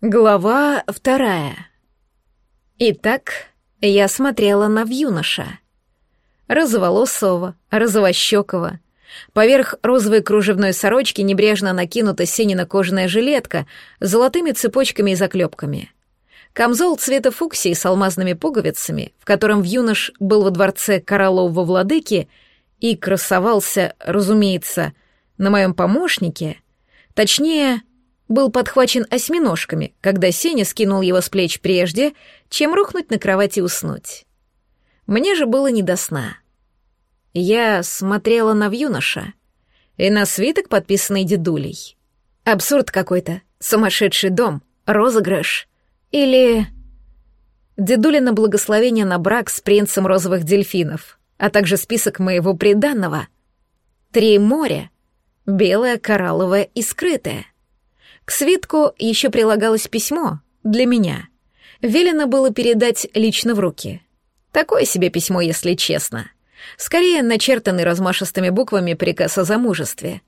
Глава вторая. Итак, я смотрела на юноша. Розоволосого, розовощекого. Поверх розовой кружевной сорочки небрежно накинута синина кожаная жилетка с золотыми цепочками и заклепками. Камзол цвета фуксии с алмазными пуговицами, в котором юнош был во дворце королового владыки и красовался, разумеется, на моем помощнике, точнее, был подхвачен осьминожками, когда Сеня скинул его с плеч прежде, чем рухнуть на кровати и уснуть. Мне же было не до сна. Я смотрела на юноша и на свиток, подписанный дедулей. Абсурд какой-то, сумасшедший дом, розыгрыш. Или... Дедуля на благословение на брак с принцем розовых дельфинов, а также список моего приданного. Три моря. Белое, коралловое и скрытое — к свитку еще прилагалось письмо для меня. Велено было передать лично в руки. Такое себе письмо, если честно. Скорее, начертанный размашистыми буквами приказ о замужестве.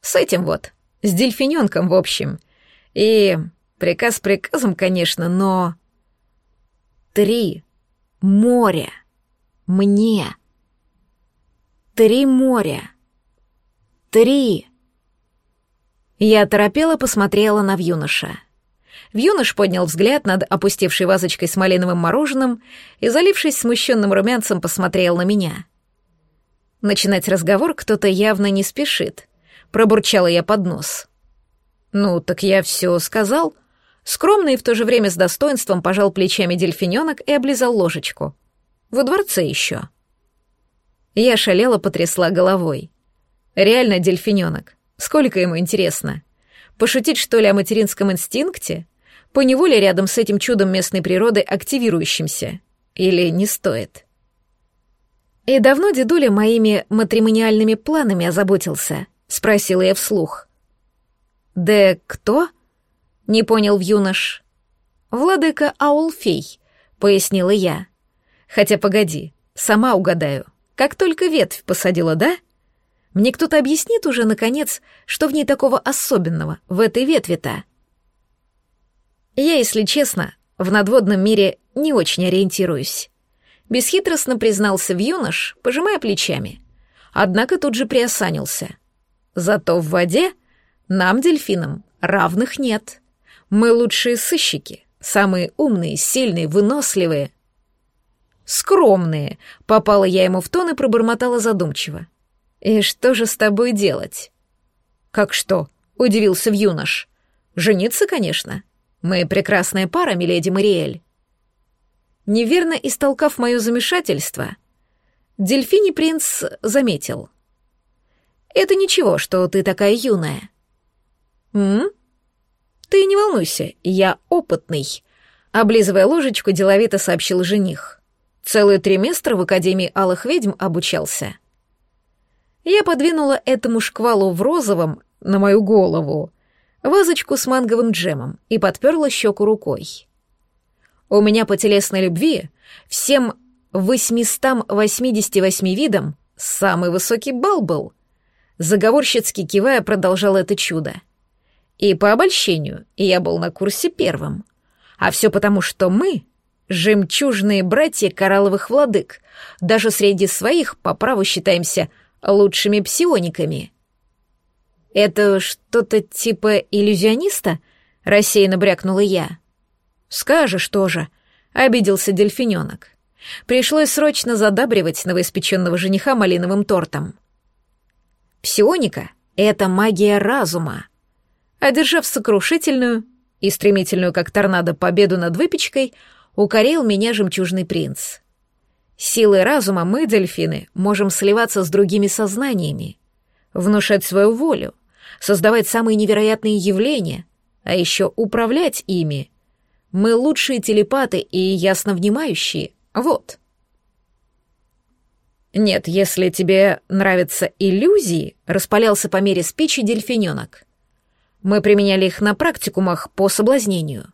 С этим вот, с дельфиненком, в общем. И приказ приказом, конечно, но... Три моря. Мне. Три моря. Три. Я торопела посмотрела на Вьюноша. Вьюнош поднял взгляд над опустевшей вазочкой с малиновым мороженым и, залившись смущенным румянцем, посмотрел на меня. Начинать разговор кто-то явно не спешит. Пробурчала я под нос. «Ну, так я все сказал». Скромно и в то же время с достоинством пожал плечами дельфиненок и облизал ложечку. «Во дворце еще». Я шалела, потрясла головой. «Реально дельфиненок. Сколько ему интересно? Пошутить, что ли, о материнском инстинкте? Поневоле рядом с этим чудом местной природы активирующимся? Или не стоит? «И давно дедуля моими матримониальными планами озаботился?» — спросила я вслух. «Да кто?» — не понял юнош. «Владыка Аулфей», — пояснила я. «Хотя погоди, сама угадаю. Как только ветвь посадила, да?» Мне кто-то объяснит уже, наконец, что в ней такого особенного, в этой ветви-то? Я, если честно, в надводном мире не очень ориентируюсь. Бесхитростно признался в юнош, пожимая плечами. Однако тут же приосанился. Зато в воде нам, дельфинам, равных нет. Мы лучшие сыщики, самые умные, сильные, выносливые. Скромные, попала я ему в тон и пробормотала задумчиво. «И что же с тобой делать?» «Как что?» — удивился в юнош. «Жениться, конечно. Мы прекрасная пара, миледи Мариэль». Неверно истолкав мое замешательство, Дельфини принц заметил. «Это ничего, что ты такая юная». «М? Ты не волнуйся, я опытный», — облизывая ложечку, деловито сообщил жених. «Целый триместр в Академии Алых Ведьм обучался». Я подвинула этому шквалу в розовом на мою голову вазочку с манговым джемом и подперла щеку рукой. У меня по телесной любви всем 888 видам самый высокий балл был. Заговорщицки кивая продолжал это чудо. И по обольщению я был на курсе первым. А все потому, что мы — жемчужные братья коралловых владык, даже среди своих по праву считаемся лучшими псиониками. «Это что-то типа иллюзиониста?» — рассеянно брякнула я. «Скажешь тоже», — обиделся дельфиненок. Пришлось срочно задабривать новоиспеченного жениха малиновым тортом. Псионика — это магия разума. Одержав сокрушительную и стремительную, как торнадо, победу над выпечкой, укорил меня жемчужный принц — Силой разума мы, дельфины, можем сливаться с другими сознаниями, внушать свою волю, создавать самые невероятные явления, а еще управлять ими. Мы лучшие телепаты и ясно внимающие. Вот. Нет, если тебе нравятся иллюзии, распалялся по мере спичи дельфиненок. Мы применяли их на практикумах по соблазнению.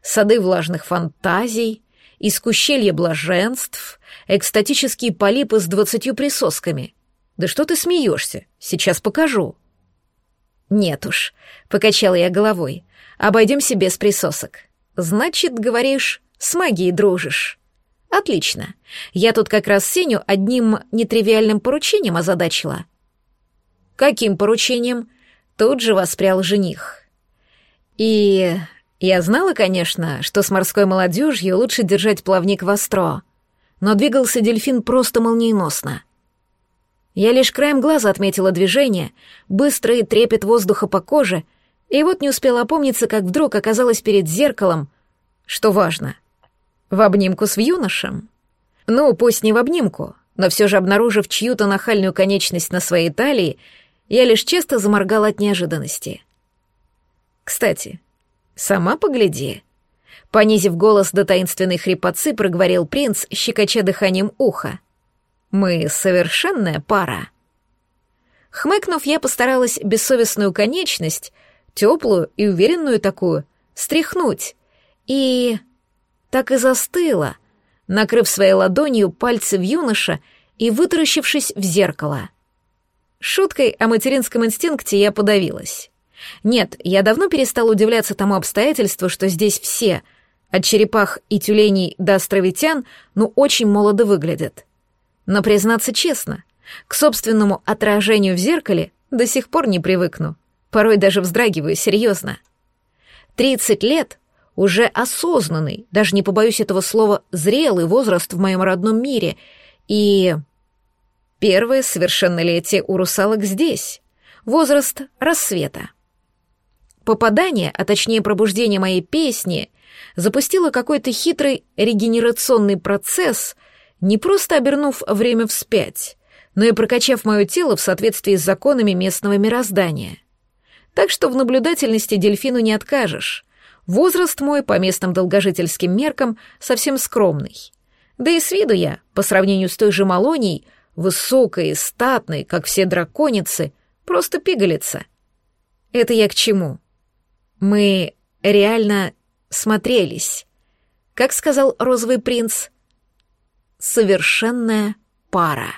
Сады влажных фантазий, искущелье блаженств, экстатические полипы с двадцатью присосками. Да что ты смеешься? Сейчас покажу. Нет уж, покачала я головой. Обойдемся без присосок. Значит, говоришь, с магией дружишь. Отлично. Я тут как раз Сеню одним нетривиальным поручением озадачила. Каким поручением? Тут же воспрял жених. И я знала, конечно, что с морской молодежью лучше держать плавник востро, но двигался дельфин просто молниеносно. Я лишь краем глаза отметила движение, быстрый трепет воздуха по коже, и вот не успела опомниться, как вдруг оказалась перед зеркалом, что важно, в обнимку с юношем. Ну, пусть не в обнимку, но все же обнаружив чью-то нахальную конечность на своей талии, я лишь часто заморгала от неожиданности. Кстати, сама погляди. Понизив голос до таинственной хрипотцы, проговорил принц, щекоча дыханием уха. Мы совершенная пара. Хмыкнув, я постаралась бессовестную конечность, теплую и уверенную такую, стряхнуть. И так и застыла, накрыв своей ладонью пальцы в юноша и вытаращившись в зеркало. Шуткой о материнском инстинкте я подавилась. Нет, я давно перестала удивляться тому обстоятельству, что здесь все, от черепах и тюленей до островитян, ну очень молодо выглядят. Но, признаться честно, к собственному отражению в зеркале до сих пор не привыкну. Порой даже вздрагиваю, серьезно. Тридцать лет — уже осознанный, даже не побоюсь этого слова, зрелый возраст в моем родном мире. И первое совершеннолетие у русалок здесь. Возраст рассвета. Попадание, а точнее пробуждение моей песни, запустило какой-то хитрый регенерационный процесс, не просто обернув время вспять, но и прокачав мое тело в соответствии с законами местного мироздания. Так что в наблюдательности дельфину не откажешь. Возраст мой по местным долгожительским меркам совсем скромный. Да и с виду я, по сравнению с той же Малонией, высокой и статной, как все драконицы, просто пигалица. Это я к чему? Мы реально смотрелись. Как сказал розовый принц, совершенная пара.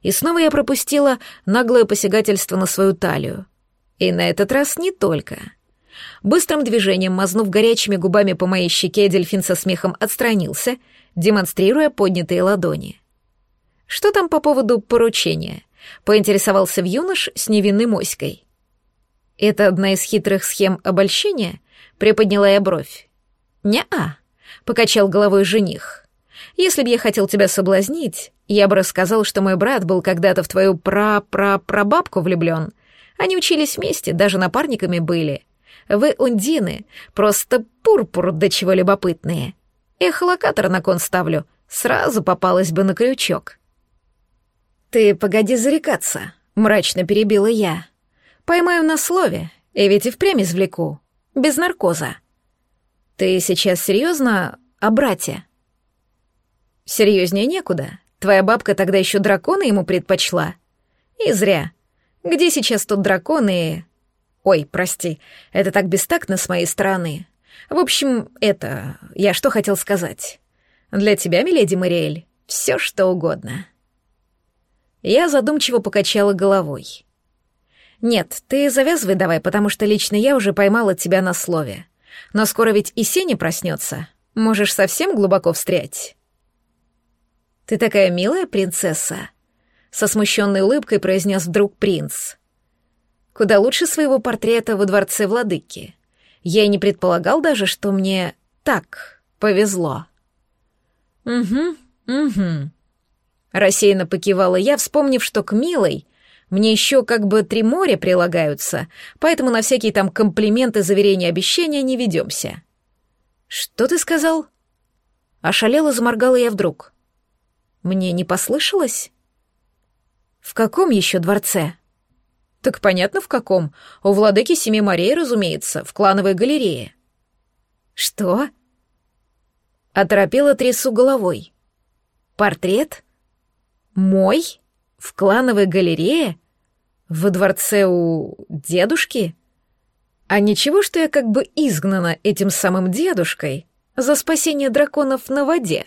И снова я пропустила наглое посягательство на свою талию. И на этот раз не только. Быстрым движением, мазнув горячими губами по моей щеке, дельфин со смехом отстранился, демонстрируя поднятые ладони. «Что там по поводу поручения?» — поинтересовался в юнош с невинной моськой. «Это одна из хитрых схем обольщения?» — приподняла я бровь. «Не-а», — покачал головой жених. Если бы я хотел тебя соблазнить, я бы рассказал, что мой брат был когда-то в твою пра-пра-прабабку влюблен. Они учились вместе, даже напарниками были. Вы, ундины, просто пурпур до чего любопытные. Эхолокатор на кон ставлю, сразу попалась бы на крючок. «Ты погоди зарекаться», — мрачно перебила я. «Поймаю на слове, и ведь и впрямь извлеку. Без наркоза». «Ты сейчас серьезно о брате?» Серьезнее некуда. Твоя бабка тогда еще дракона ему предпочла. И зря. Где сейчас тот дракон и... Ой, прости, это так бестактно с моей стороны. В общем, это... Я что хотел сказать? Для тебя, миледи Мариэль, все что угодно. Я задумчиво покачала головой. Нет, ты завязывай давай, потому что лично я уже поймала тебя на слове. Но скоро ведь и Сеня проснется. Можешь совсем глубоко встрять. «Ты такая милая принцесса», — со смущенной улыбкой произнес вдруг принц. «Куда лучше своего портрета во дворце владыки. Я и не предполагал даже, что мне так повезло». «Угу, угу», — рассеянно покивала я, вспомнив, что к милой мне еще как бы три моря прилагаются, поэтому на всякие там комплименты, заверения, обещания не ведемся. «Что ты сказал?» Ошалела, заморгала я вдруг. Мне не послышалось? В каком еще дворце? Так понятно, в каком. У владыки Семи морей, разумеется, в клановой галерее. Что? Оторопела трясу головой. Портрет? Мой? В клановой галерее? Во дворце у дедушки? А ничего, что я как бы изгнана этим самым дедушкой за спасение драконов на воде?